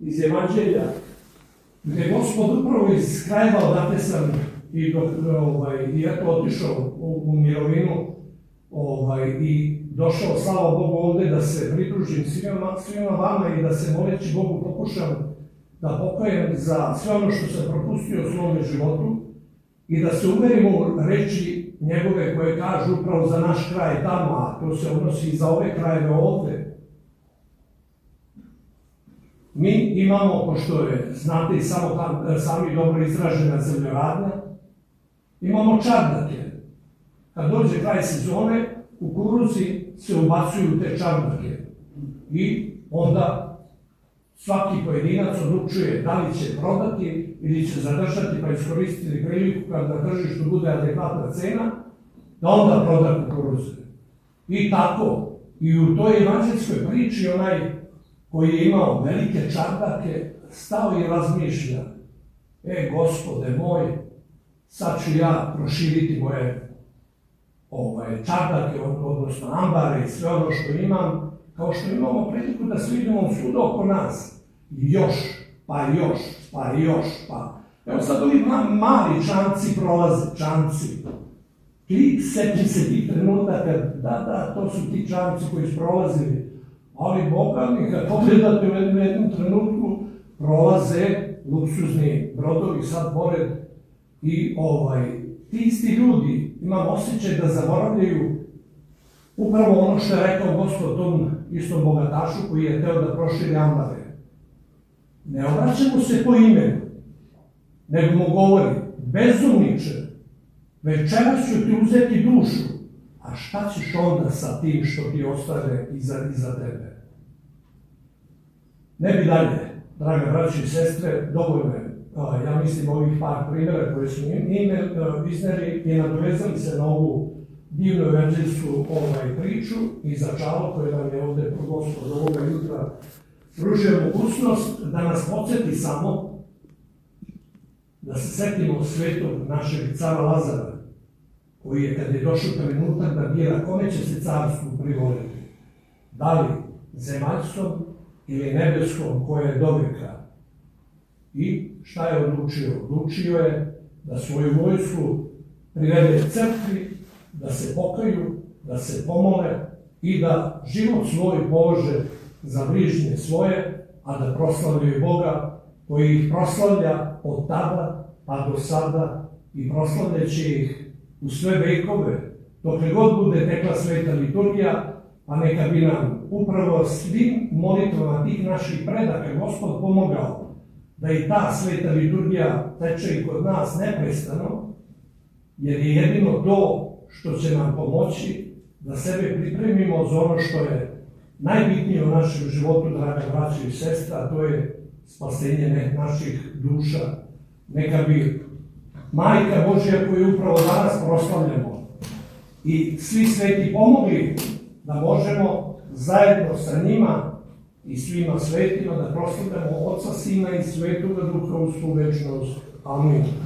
iz Evanđelja, gde gospod upravo iz krajeva odakle sam i, do, ovaj, i eto otišao u, u mirovinu ovaj, i došao, slava Bogu, ovde da se pridružim svima, svima vama i da se moleći Bogu pokušam da pokajem za sve ono što sam propustio u svome životu i da se uverimo u reči njegove koje kažu upravo za naš kraj tamo, a to se odnosi i za ove krajeve ovde. Mi imamo, pošto je, znate i samo tam, sami dobro izražena zemljoradnja, imamo čardake. Kad dođe kraj sezone, kukuruzi se ubacuju te čardake. I onda svaki pojedinac odlučuje da li će prodati ili će zadržati pa iskoristiti priliku kad na tržištu bude adekvatna cena, da onda proda kukuruze. I tako, i u toj evanđelskoj priči onaj koji je imao velike čardake, stao i razmišlja, e, gospode moj, sad ću ja proširiti moje ovaj, čardake, odnosno ambare i sve ono što imam, kao što imamo priliku da svi idemo svuda oko nas. I još, pa još, pa još, pa... Evo sad ovi mali čanci prolaze, čanci. Klik, setim se tih trenutaka, da, da, to su ti čanci koji su prolazili. Ali, Boga mi, kad pogledate u jednom, jednom trenutku, prolaze luksuzni brodovi sad pored i ovaj, ti isti ljudi, imam osjećaj da zaboravljaju upravo ono što je rekao gospod tom istom bogatašu koji je teo da proširi ambare. Ne obraća se po imenu, nego mu govori, bezumniče, večeras ću ti uzeti dušu, a šta ćeš onda sa tim što ti ostane iza, iza tebe? Ne bi dalje, drage braći i sestre, dovoljno je, ja mislim, ovih par primjera koje smo ime izneli i nadovezali se na ovu divnu evanđelsku ovaj, priču i začalo koje nam je ovde gospod ovoga jutra pružio mogućnost da nas podsjeti samo da se setimo svetog našeg cara Lazara, koji je kad je došao trenutak da bira kome će se carstvu privoliti, da li zemaljskom ili nebeskom koje je doveka. I šta je odlučio? Odlučio je da svoju vojsku privede crkvi, da se pokaju, da se pomole i da život svoj polože za bližnje svoje, a da proslavljaju Boga koji ih proslavlja od tada pa do sada i proslavljaće ih u sve vekove, dok god bude tekla sveta liturgija, a neka bi nam upravo svim molitvama tih naših predaka Gospod pomogao da i ta sveta liturgija teče i kod nas neprestano, jer je jedino to što će nam pomoći da sebe pripremimo za ono što je najbitnije u našem životu, draga braća i sestra, a to je spasenje naših duša. Neka bi Majka Božja koju upravo danas proslavljamo i svi sveti pomogli da možemo zajedno sa njima i svima svetima da proslavljamo Otca, Sina i Svetoga Duha u svu večnost. Amin.